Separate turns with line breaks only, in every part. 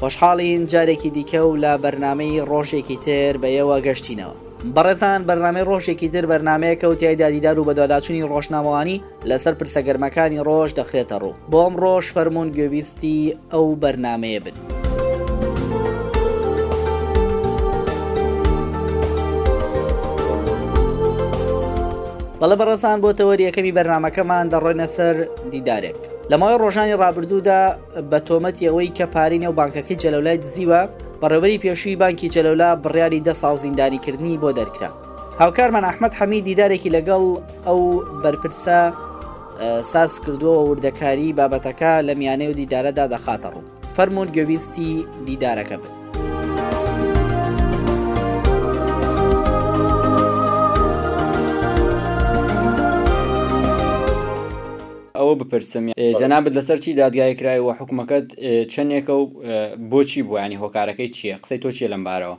خۆشحاڵین جارێکی دیکە و لە بەرنامەی ڕۆژێکی تر بەیەوە گەشتینەوە. بەڕێزان بەرنامەی ڕۆژێکی تر بەرنامەیەکە و تیایدا دیدار و بەدواداچونی ڕۆژنامەوانی لەسەر پرسە گەرمەکانی ڕۆژ دەخرێتە ڕوو. بۆ ئەمڕۆش فەرموون گوێبیستی ئەو بەرنامەیە بن. بەڵێ بەڕێزان بۆ تەوەری یەکەمی بەرنامەکەمان دەڕۆینە سەر دیدارێک لە ماوەی ڕۆژانی ڕابردوودا، بە تۆمەتی ئەوەی کە پارەی نێو بانکەکەی جەلەولای دزیوە، بەڕێوەبەری پێشووی بانکی جەلەولا بڕیاری دە ساڵ زیندانیکردنی بۆ دەرکرا. هاوکارمان ئەحمەد حەمید دیدارێکی لەگەڵ ئەو بەرپرسە ساز کردووە و وردەکاریی بابەتەکە لە میانەی ئەو دیدارەدا دەخاتە ڕوو. فەرموون گوێبیستی دیدارەکە بن.
ئەوە بپرسم جەنابت لەسەر چی دادگایی کرای و حکومەکەت چەندێکە و بۆچی بووە ینی هۆکارەکەی چییە قسەی تۆ چیە لەم بارەوە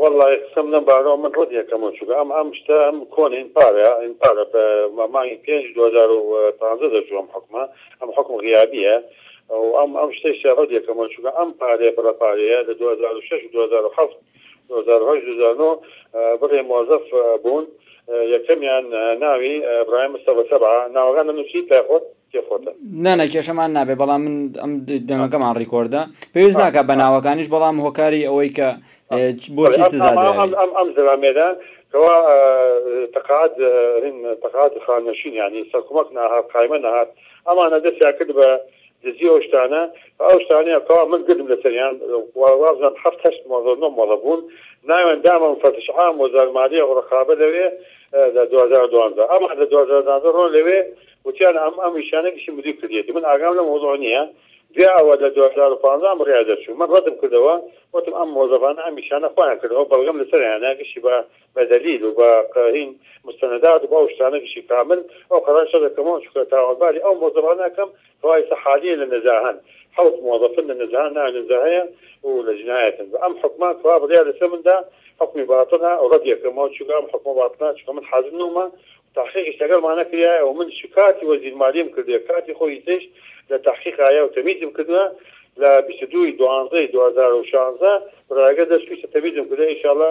وەڵڵاهی قسەم لەم بارەوە من ڕەت یەکەمەوە چونکە ئەم ئەم شتە ئەم کۆنە ئین پارە ئین پارە بە مانگی پێنج دوو هەزار و پازدە دەرچوو ئەم حوکمە ئەم حوکم غیابیە ئەو ئەم ئەم شتەیشە ڕەت یەکەمەوە چونکە ئەم پارەیە بڕە پارەیە لە دوو هەزار و شەش و دوو هەزار و حەفت دوازدە هەشت دوو هەزار و نۆ بڕێ موەزەف بوون یەکەمیان ناوی برایم مستەفا سەبعە ناوەکان دەنووسی کە
خۆت پێ خۆتە. نا نا کێشەمان نابێ بەڵام من ئەم دەنگەکەمان ڕیکۆردە پێویست ناکە بە ناوەکانیش بەڵام هۆکاری ئەوەی کە بۆچی سزا دراوی.
ئەم ئەم زەلامێرە کەوا تەقاعد هین تەقاعد خانەشین یانی سەرکومەک ناهات قایمە نەهات ئەمانە دەستیان کرد بە دزی ئەو شتانە ئەو شتانەیە کەوا من گرتم لەسەریان وە وابزانم حەفت هەشت مۆزە نۆ مۆزە بوون ناویان دامە مفەتش عام وزارە مالیە ورقابە لەوێ لە دوو هەزار و دوازدە ئەمان لە دوو هەزار و نۆزدە ڕۆن لەوێ وتیان ئەم ئەم ئیشانە ئیشی مدیر کردیەتی من ئاگام لەم مەوزوعە نیە دوای ئەوە لە دوو هەزار و پازدە ئەم بڕیارە دەرچوو من ڕەتم کردەوە وتم ئەم مۆزەڤانە ئەم ئیشانە خۆیان کردوە بەڵگەم لەسەریانە ئیشی بە بە دەلیل و بە قەرین مستەنەدات و بە ئەو شتانە بیشی کا من ئەو قەرارە چۆن دەکەمەوە چونکە
تاوانباری ئەو مۆزەفانە ئەکەم کەوا ئیستا حالیەن لە نەزاهەن حەوت مۆزەفن لە نەزاهەن ناوی نەزاهەیە و لە
جنایەتن بە ئەم حوکمە کەوا بڕیار لەسەر من دا حوکمی باتڵە و ڕەدی ئەکەمەوە چونکە ئەم حوکمە باتڵە چونکە من حازر نوومە و تەحقیقیش لەگەڵ ما نەکریایە و من چ کاتی وەزیر مالیەم کردویە کاتی خۆی ئیسەیش لە تەحقیق ئایە و تەمیزم کردوە لە بیست و دوو ی دوانزەی دوو هەزار و شازدە بڕایەگە دەرچویسە تەمیزم کردوە ئیشاڵا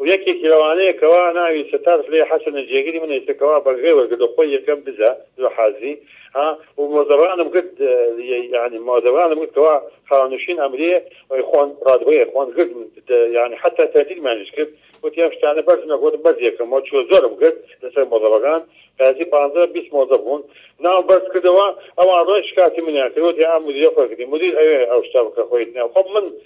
و یەکێکی لەوانەیە کەوا ناوی ستار فلەی حەسەنە جێگری منە ئیسە کەوا بەلگەی وەرگرت و خۆی یەکەم دزە زۆر حازی ها و مۆزەڕانم کرد یانی مۆزەڕانم کرد کەوا خاوەنشین ئەمریێ وەی خۆن ڕادبەیێ خۆن گرت یانی حەتا تەردیدمانیش کرد وتی ئەم شتانە بەرز مەکە وتم بەرز یەکەم وە چوە زۆرم گرت لەسەر مۆزەڕەکان قیازی پانزە بیست مۆزە بوون ناوم بەرز کردەوە ئەوان ڕۆن شکاتی منیان کرد وتی ئا مودیرە خۆی کردی مودیر ئەوێ ئەو
شتە بکە خۆی ناو خۆ من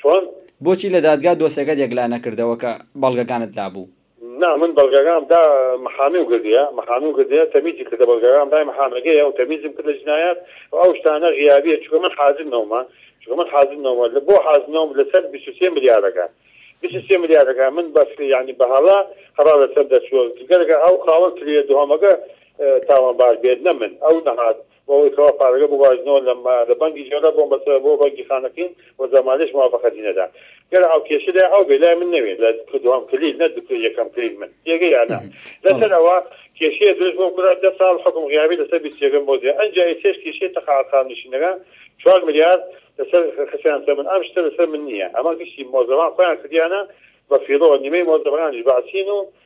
چۆن؟ بۆچی لە دادگا دۆسێکەت یەکلا نەکردەوە کە بەڵگەکانت لابوو؟
نا من بەڵگەکانم دا محامیم کردیە محامیم کردیە تەمیزی کردە بەڵگەکانم دای محامەکەیە و تەمیزم کردە جنایەت و ئەو شتانە غیابیە چونکە من حازر نەومە چونکە من حازر نەومە لە بۆ حازر نەوم لەسەر بیست و سێ ملیارەکە بیست و سێ ملیارەکە من بەس یانی بە هەڵە هەڵا لەسەر دەچووە گەرەکە ئەو خاوەن کلیە دوهەمەکە تاوانبار بێت نە من ئەو نەهات بۆ ئەوەی کەوا پارەکە بگوازنەوە لە لە بەنکی جۆرە بۆ بەسە بۆ بەنکی خانەقین و زەمالەیش موافەقەتی نەدا گەر ئاو کێشە لای ئاو بێ لای من نەوێ لە دکتۆ دوهەم کلیل نە دکتۆ یەکەم کلیل من تێگەی ئەنا لەسەر ئەوە کێشەیە درست بۆم کرا دە ساڵ حوکم غیابی لەسەر بیست یەکەم بۆ زیا ئەنجا ئیترێش کێشەی تەقاعد خانەنشینەکان چوار ملیار لەسەر خستیان سەر من ئەم شتە لەسەر من نییە ئەمە گشتی مۆزەفان خۆیان کردیانە بە فیڕۆ نیمەی مۆزەفەکانیش بەعسین و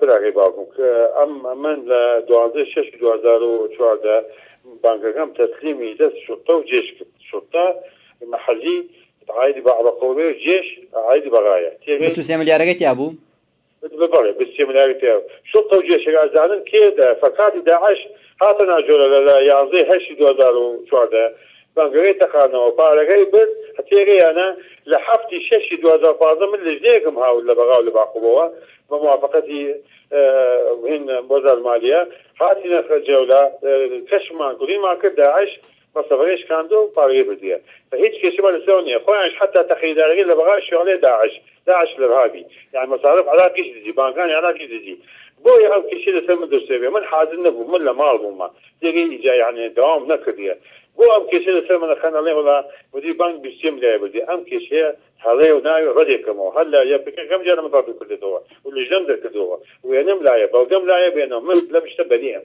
براکەی باوکم کە ئەم من لە دوازدە
شەشی دوو هەزار و چواردە بانکەکەم تەسلیمی دەست شورتە و جێش کرد شورتە محلی عایدی بە عەبەقۆبێ و جێش عایدی بە غایە بیست و
سێ ملیارەکەی تیا بوو؟
بەڵێ بیست و سێ ملیارەکەی تیا بوو شورتە و جێشەکە ئەزانن کێ فەکاتی داعش هاتە ناجۆرە لە
لە یانزەی هەشتی دوو هەزار و چواردە بەنگەوەی تەقاندنەوە پارەکەی
برد تێگەی یانە لە
حەفتی شەشی دوو هەزار و پازدە من لیژنەیەکم هاورد لە بەغا و لە باقوبەوە بە موافەقەتی هین وەزارەت مالیە هاتینە جەولا کەشفمان کردو ئیمان کرد داعش مەسەفەکەی شکاندوە و پاک لێبردویە و هیچ کێشەی وا لەسەرەوە نیە خۆیانش حەتا تەقەیەدارەکەی لە بەغا شیعلێ داعش داعش الارهابی یان مەسارف عراقیش دزی بانکانی عراقیش دزی بۆیە ئەو کێشەی لەسەر من دروست ئەبێ من حازر نەبوم من لە ماڵ بومە جێگەی ئیجا یەعنی داوام نەکردیە بۆ ئەم کێشەی لەسەر من ئەخەن ئەڵێن وەلا مدیر بانک بیست و سێ ملیاری بردیە ئەم کێشەیە هەڵەیە و ناوێ ڕەدێ کەمەوە هەر لە یەپەکەکەم جارە من ڕەدم کردۆتەوە و لجنەم دەرکردۆوە وێنەم لایە بەڵگەم لایە بێنە من لەم شتە
بەریئم.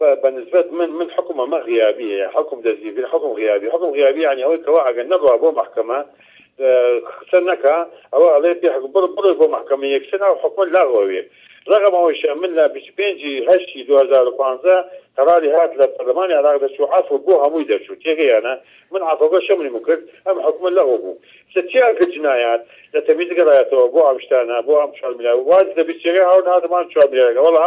بە نسبەت من من حوکم ئەمە غیابی هەیە
حوکم دەستگیرکرد حوکم غیابی حوکم غیابی یانی ئەوەی کەوا ئەگەر نەڕوا بۆ مەحکەمە قسە نەکا ئەوە ئەڵێ پێ حکم بڕ بڕۆی بۆ مەحکەمە یەکسەر ئەو حوکمە لاغ ئەوێ ڕەغم ئەوەیشە من
لە بیست و
پێنج ی هەشتی دوو هەزار و پازدە قەراری هات لە پەرلەمانی عێراق دەرچوو عەفو بۆ هەمووی دەرچوو تێگەیانا من عەفوەکە شەملی من کرد ئەم حوکمە لەغو بوو کچە تیا کە جنایات لە تەمیز گەڕایەتەوە بۆ ئەم شتانە بۆ ئەم چوار ملیار واز لە بیست یەکەی هاوردن هاتە ماڵی چوار ملیارەکە وەڵا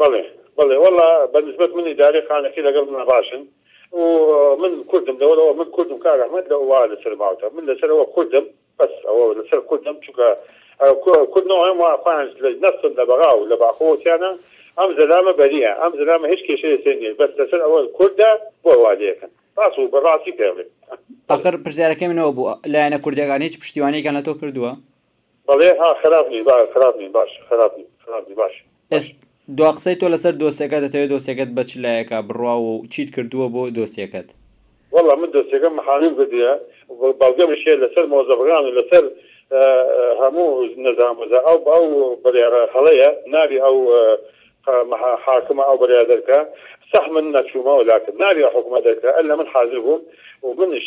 بەڵێ بەڵێ وەڵا بە نسبەت من ئیدارەی خانەقی
لەگەڵ من ڕاشن و من کوردم لەوەر ئەوە
من کوردم کاک ئەحمەد لە وا لەسەرم هاوتا من لەسەر ئەوە کوردم بەس ئەوە لەسەر کوردم چونکە کورد نەوەم وا خۆیان نەستن لە بەغا و لە باقووە تیانا ئەم زەلامە بەریە ئەم زەلامە هیچ کێشەی لەسەر نیە بەس لەسەر ئەوە کوردە بۆ وا لێکن ڕاست و بە ڕاستی پێڵێ ئاخر
پرسیارەکەی من ئەوە بوو لایەنە کوردەکان هیچ پشتیوانیەکیان لە تۆ کردووە؟
بەڵێ ها خراپ نی با خراپ نی باش خراپ نی خراپ نی باش
باش. دوا قسەی تۆ لەسەر دۆسیەکە دەتەوێت دۆسیەکەت بە چ لایەکە بڕوا و چیت کردووە بۆ دۆسیەکەت؟
وەڵا من دۆسیەکەم محامیم کردیە و بەڵگەمش هەیە لەسەر مۆزەفەکان و لەسەر هەموو نەزان بەزان ئەو بە ئەو بڕیارە هەڵەیە نابی ئەو حاکمە ئەو بڕیارە دەرکا سەح من نەچوومەوە لاکن نابی ئەو حوکمە دەرکا ئەللا من حازر بووم و منش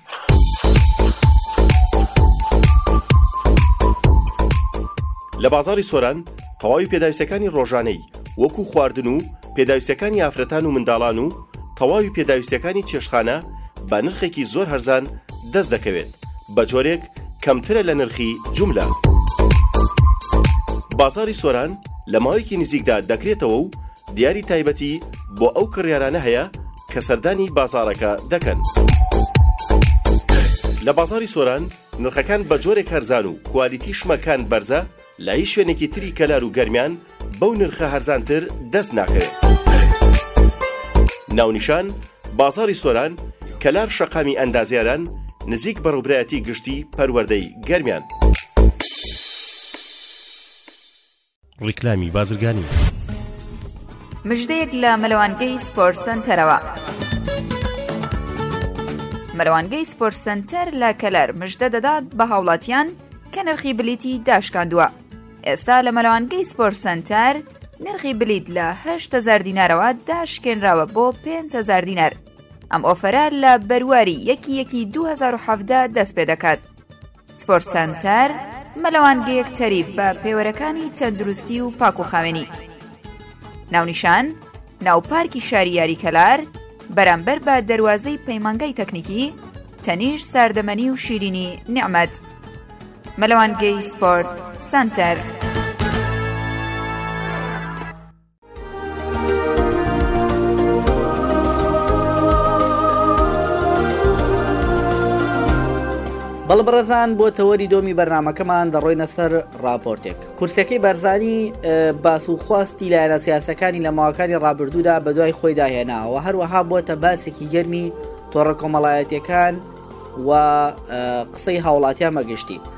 لە بازاڕی سۆران تەواوی پێداویستەکانی ڕۆژانەی وەکو خواردن و پێداویستەکانی ئافرەتان و منداڵان و تەواوی پێداویستەکانی چێشخانە بە نرخێکی زۆر هەرزان دەست دەکەوێت بە جۆرێک کەمترە لە نرخی جوملە بازاری سۆران لە ماوەیەکی نزیکدا دەکرێتەوە و دیاری تایبەتی بۆ ئەو کڕیارانە هەیە کە سەردانی بازاڕەکە دەکەن. لە بازاڕی سۆران نرخەکان بە جۆرێک هەرزان و کوالیتی شمە کان بەرزە لە هیچ شوێنێکی تری کەلار و گەرمیان بەو نرخە هەرزانتر دەست ناکەوێ. ناونیشان، بازاڕی سۆران، کەلار شەقامی ئەندازیاران نزیک بەڕێوبرایەتی گشتی پەروەردەی گەرمیان. ڕیکلامی بازرگانی.
مژدەیەک لە مەلەوانگەی سپۆرت سەنتەرەوە. مەلەوانگەی سپۆرت سەنتەر لە کەلەر مژدە دەدات بە هاوڵاتیان کە نرخی بلیتی داشکاندووە. ئێستا لە مەلەوانگەی سپۆرت سەنتەر نرخی بلیت لە هزار دینارەوە داشکێنراوە بۆ پهزار دینار. ئەم ئۆفەرە لە بەرواری یەکی یەکی 2017 دەست پێ دەکات. سپۆرت سەنتەر، مەلەوانگەیەک تەریب بە پێوەرەکانی تەندروستی و پاکوخاوێنی. ناونیشان، ناو پارکی شاری یاری کەلار، بەرامبەر بە دەروازەی پەیمانگای تەکنیکی، تەنیشت ساردەمەنی و شیرینی نیعمەت. مەلەوانگەی سپۆرت سەنتەر.
بەڵێ بەڕێزان بۆ تەوەری دۆمی بەرنمەکەمان دەڕۆینە سەر راپۆرتێک کورسەکەی بەرزانی باس و خواستی لایەنە سیاسەکانی لە ماوەکانی رابرردوودا بە دوای خۆی داهێناوە هەروەها بۆتە باسێکی گەرمی تۆڕە کۆمەڵایەتەکان و قسەی هاوڵاتیان مەگشتی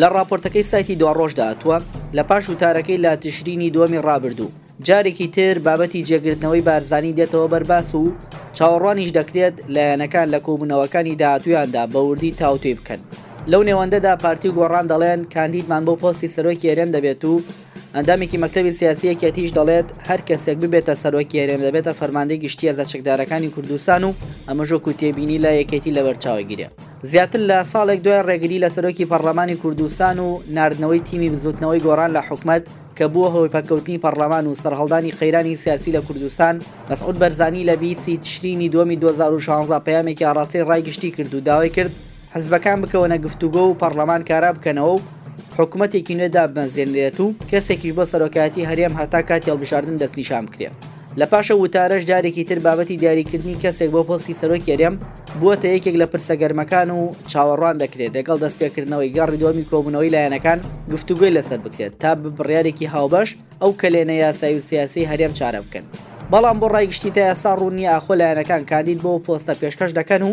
لە ڕاپۆرتەکەی سایتی دواڕۆژدا هاتووە، لە پاش وتارەکەی لە تشرینی دووەمی ڕابردوو، جارێکی تر بابەتی جێگرتنەوەی بارزانی دێتەوە بەر باس و چاوەڕوانیش دەکرێت لایەنەکان لە کۆبوونەوەکانی داهاتوویاندا بە وردی تاوتوێ بکەن. لەو نێوەندەدا پارتی و گۆڕان دەڵێن کاندیدمان بۆ پۆستی سەرۆکی هەرێم دەبێت و ئەندامێکی مەکتەبی سیاسی یەکێتیش دەڵێت، هەر کەسێک ببێتە سەرۆکی هەرێم دەبێتە فەرماندەی گشتی هێزە چەکدارەکانی کوردستان و ئەمەش وەکو تێبینی لە یەکێتی لەبەرچاوئەگیرێ. زیاتر لە ساڵێک دوای ڕێگری لە سەرۆکی پەڕڵەمانی کوردستان و ناردنەوەی تیمی بزوتنەوەی گۆڕان لە حکومەت کە بووە هۆی پەککەوتنی پەڕڵەمان و سەرهەڵدانی قەیرانی سیاسی لە کوردستان، مەسعود بەرزانی لە بیست ی تشرینی دووەمی دوو هەزار و شانزە پەیامێکی ئاڕاستەی ڕای گشتی کرد و داوای کرد، حزبەکان بکەونە گفتوگۆ و پەڕلەمان کارا بکەنەوە و حکومەتێکی نوێ دابمەزرێنرێت و کەسێکیش بۆ سەرۆکایەتی هەرێم هەتا کاتی هەڵبژاردن دەستنیشان بکرێت. لە پاش ئەو وتارەش جارێکی تر بابەتی دیاریکردنی کەسێک بۆ پۆستی سەرۆکی هەرێم بووەتە یەکێک لە پرسە گەرمەکان و چاوەڕوان دەکرێت لەگەڵ دەستپێکردنەوەی گەڕی دووەمی کۆبوونەوەی لایەنەکان گفتوگۆی لەسەر بکرێت تا بە بڕیارێکی هاوبەش ئەو کەلێنە یاسایی و سیاسیەی هەرێم چارە بکەن. بەڵام بۆ ڕای گشتی تا ئێستا ڕوون نییە ئاخۆ لایەنەکان کاندید بۆ ئەو پۆستە پێشکەش دەکەن و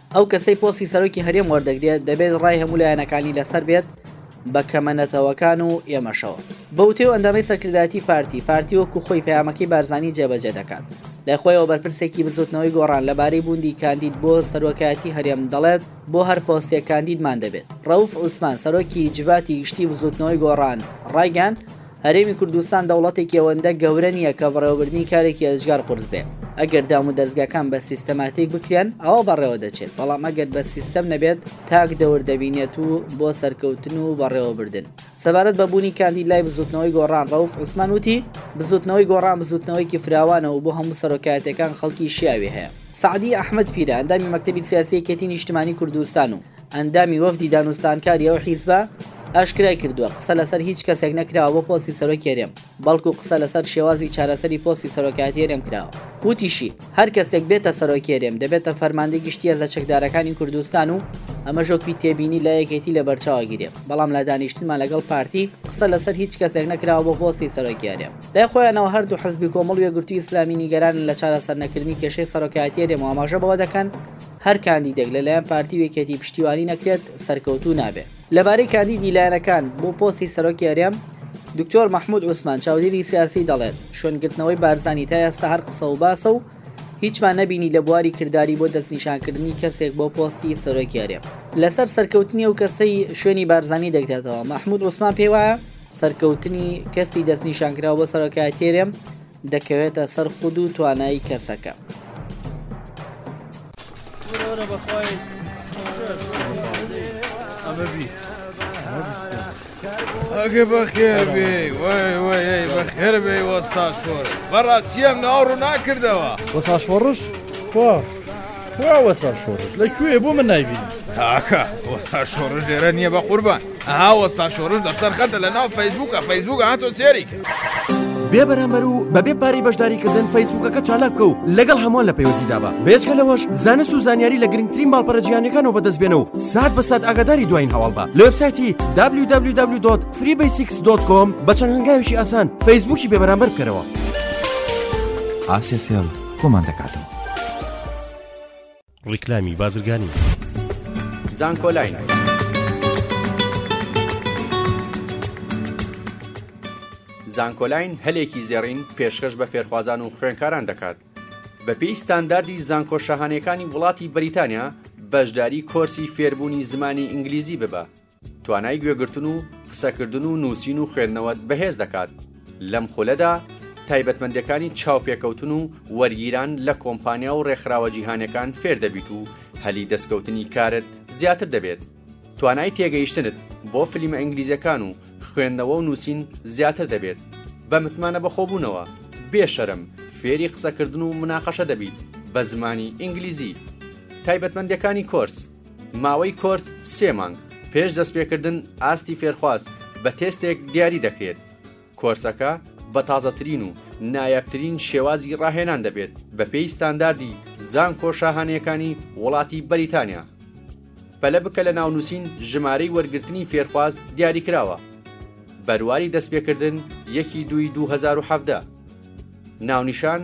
ئەو کەسەی پۆستی سەرۆکی هەرێم وەردەگرێت دەبێت ڕای هەموو لایەنەکانی لەسەر بێت بە کەمە نەتەوەکان و ئێمەشەوە. بە وتەی و ئەندامەی سەرکردایەتی پارتی، پارتی وەکو خۆی پەیامەکەی بارزانی جێبەجێ دەکات. لای خۆیەوە بەرپرسێکی بزوتنەوەی گۆڕان لەبارەی بوندی کاندید بۆ سەرۆکایەتی هەرێم دەڵێت، بۆ هەر پۆستێک کاندیدمان دەبێت. رەوف عوسمان سەرۆکی جڤاتی گشتی بزوتنەوەی گۆڕان ڕایگەیاند، هەرێمی کوردستان دەوڵەتێکی ئەوەندە گەورە نییە کە بەڕێوەبردنی کارێکی ئێجگار قورس بێ. ئەگەر دامودەزگاکان بە سیستەماتیک بکرێن، ئەوا بەڕێوە دەچێت، بەڵام ئەگەر بە سیستەم نەبێت، تاک دەور دەبینێت و بۆ سەرکەوتن و بەڕێوەبردن. سەبارەت بە بوونی کاندید لای بزووتنەوەی گۆڕان، ڕەوف عوسمان وتی، بزووتنەوەی گۆڕان بزووتنەوەیەکی فراوانە و بۆ هەموو سەرۆکایەتییەکان خەڵکی شیاوی هەیە. سەعدی ئەحمەد پیرە، ئەندامی مەکتەبی سیاسی یەکێتیی نیشتمانیی کوردستان و ئەندامی وەفدی دانوستانکاری ئەو حیزبە ئاشکرای کردووە، قسە لەسەر هیچ کەسێک نەکراوە بۆ پۆستی سەرۆکی هەرێم، بەڵکو قسە لەسەر شێوازی چارەسەری پۆستی سەرۆکایەتی هەرێم کراوە. وتیشی، هەر کەسێک بێتە سەرۆکی هەرێم، دەبێتە فەرماندەی گشتی هێزە چەکدارەکانی کوردستان و ئەمەش وەکوی تێبینی لە یەکێتی لەبەرچاوئەگیرێ، بەڵام لە دانیشتنمان لەگەڵ پارتی، قسە لەسەر هیچ کەسێک نەکراوە بۆ پۆستی سەرۆکی هەرێم. لای خۆیانەوە هەردوو حزبی کۆمەڵ و یەکگرتووی ئیسلامی نیگەرانن لە چارەسەرنەکردنی کێشەی سەرۆکایەتی هەرێم و ئاماژە بەوە دەکەن، هەر کاندیدێک لە لایەن پارتی و یەکێتی پشتیوانی نەکرێت، سەرکەوتوو نابێت. لەبارەی کاندیدی لایەنەکان بۆ پۆستی سەرۆکی هەرێم، دکتۆر مەحمود عوسمان، چاودێری سیاسی دەڵێت، شوێنگرتنەوەی بارزانی تا ئێستا هەر قسە و باسە و هیچمان نەبینی لە بواری کرداری بۆ دەستنیشانکردنی کەسێک بۆ پۆستی سەرۆکی هەرێم. لەسەر سەرکەوتنی ئەو کەسەی شوێنی بارزانی دەگرێتەوە، مەحمود عوسمان پێیوایە، سەرکەوتنی کەسی دەستنیشانکراو بۆ سەرۆکایەتی هەرێم دەکەوێتە سەر خود و توانایی کەسەکە.
ئەگە بەخێربێ بەخێربێ وەستا شۆر بەڕاستیان ناڕوو ناکردەوە
وەسا شۆڕش کۆ کوا وەستا شۆڕش لە کوێ بۆ من نایبینی
تاکە وەستا شۆڕش ژێرە نییە بە قوربان ئەها وەستا شۆڕش لەسەر خەتە لە ناو فەیسبووکە فەیسبووک هاتۆ سێری کرد.
بێ بەرامبەر و بەبێ پارەی بەشداریکردن فەیسبوکەکە چالاک بکە و لەگەڵ هەمووان لە پەیوەندیدا بە بێچکە لەوەش زانست و زانیاری لە گرنگترین ماڵپەرە جیهانەکانەوە بەدەست بێنە و سات بە سات ئاگاداری دوایین هەواڵ بە لە وبسایتی www.freebasics.com بە چەند هەنگاوێکی ئاسان فەیسبوکی بێبەرامبەر بکەرەوە
ئاسێسێڵ کۆمان دەکاتەوە.
ڕیکلامی بازرگانی
زانکۆلاین زانکۆلاین هەلێکی زێڕین پێشکەش بە فێرخوازان و خوێنکاران دەکات بەپێی ستانداردی زانکۆ شەهانەکانی وڵاتی بریتانیا بەشداری کۆرسی فێربوونی زمانی ئینگلیزی ببە توانای گوێگرتن و قسەکردن و نووسین و خوێندنەوەت بەهێز دەکات، لەم خولەدا تایبەتمەندیەکانی چاوپێکەوتن و وەرگیران لە کۆمپانیا و ڕێکخراوە جیهانیەکان فێر دەبیت و هەلی دەستکەوتنی کارت زیاتر دەبێت، توانای تێگەیشتنت بۆ فلیمە ئینگلیزیەکان و خوێندنەوە و نووسین زیاتر دەبێت، بە متمانە بەخۆبوونەوە بێ شەرم فێری قسەکردن و مناقەشە دەبیت بە زمانی ئینگلیزی. تایبەتمەندیەکانی کۆرس. ماوەی کۆرس سێ مانگ پێش دەستپێکردن ئاستی فێرخواز بە تێستێک دیاری دەکرێت. کۆرسەکە بە تازەترین و نایابترین شێوازی ڕاهێنان دەبێت بە پێی ستانداردی زانکۆ شاهانەیەکانی وڵاتی بەریتانیا. پەلە بکە لە ناونووسین ژمارەی وەرگرتنی فێرخواز دیاریکراوە. بەرواری دەستپێکردن یەکی دووی دوو هەزار و حەڤدە. ناونیشان،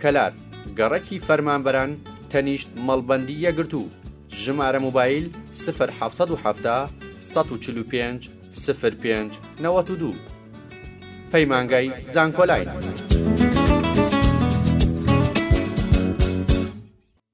کەلار، گەڕەکی فەرمانبەران، تەنیشت مەڵبەندی یەکگرتوو، ژمارە موبایل،
سفر حەڤ سەد و حەفتا سەد و چل و پێنج سفر پێنج نەوەت و دوو. پەیمانگای زانکۆلاین.